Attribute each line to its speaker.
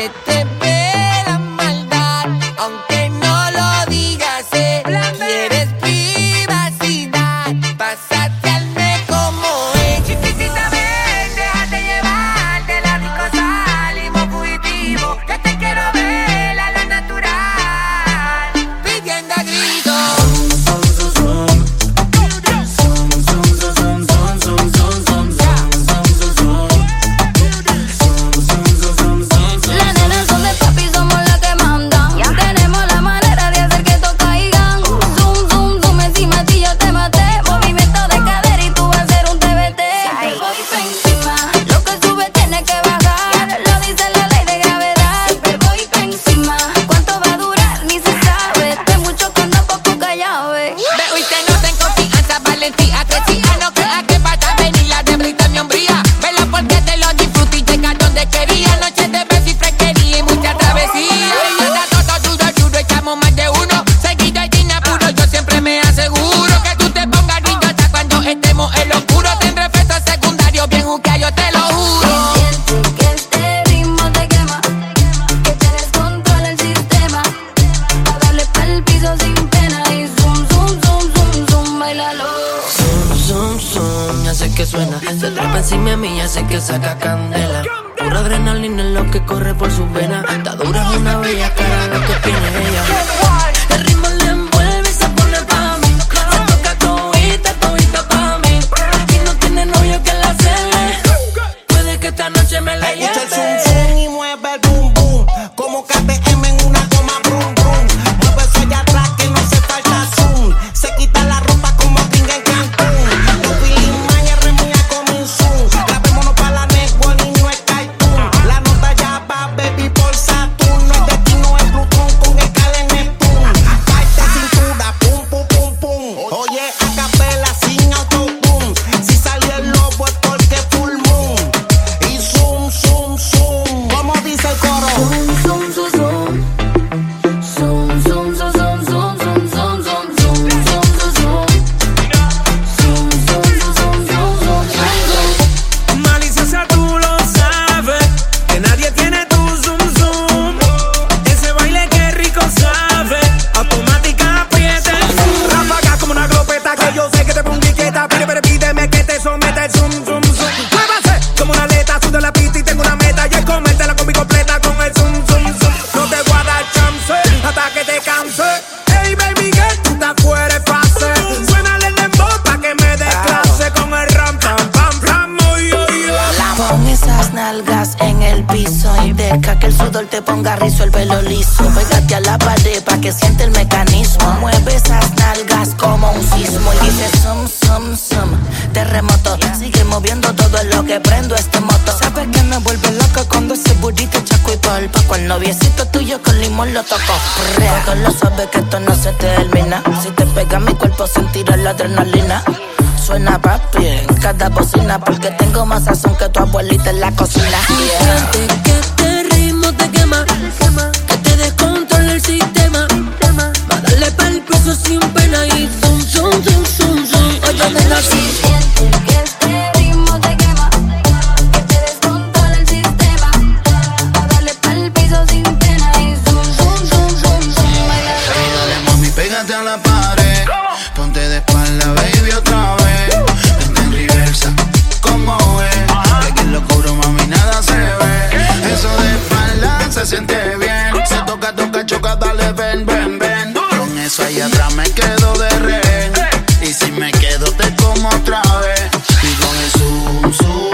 Speaker 1: se
Speaker 2: sé que suena. Se trepa encima mía, sé que saca candela. Pura adrenalina es lo que corre por sus venas. Está dura una bella cara, lo que tiene ella.
Speaker 3: el piso y deja que el sudor te ponga rizo el pelo liso. Pégate a la pared pa' que siente el mecanismo. Mueve esas nalgas como un sismo y dice sum, sum, sum. Terremoto, sigue moviendo todo lo que prendo este moto. Sabes que me vuelve loca cuando ese burrito chaco y polpa. Con el noviecito tuyo con limón lo toco. Todo lo sabes que esto no se termina. Si te pega mi cuerpo sentirás la adrenalina suena papi en cada bocina porque tengo más sazón que tu abuelita en la cocina.
Speaker 4: Ponte de espalda, baby, otra vez. Vente en reversa, como ves. De que lo cobro, mami, nada se ve. Eso de espalda se siente bien. Se toca, toca, choca, dale, ven, ven, ven. Con eso ahí atrás me quedo de rehén. Y si me quedo, te como otra vez. Y con el zoom, zoom.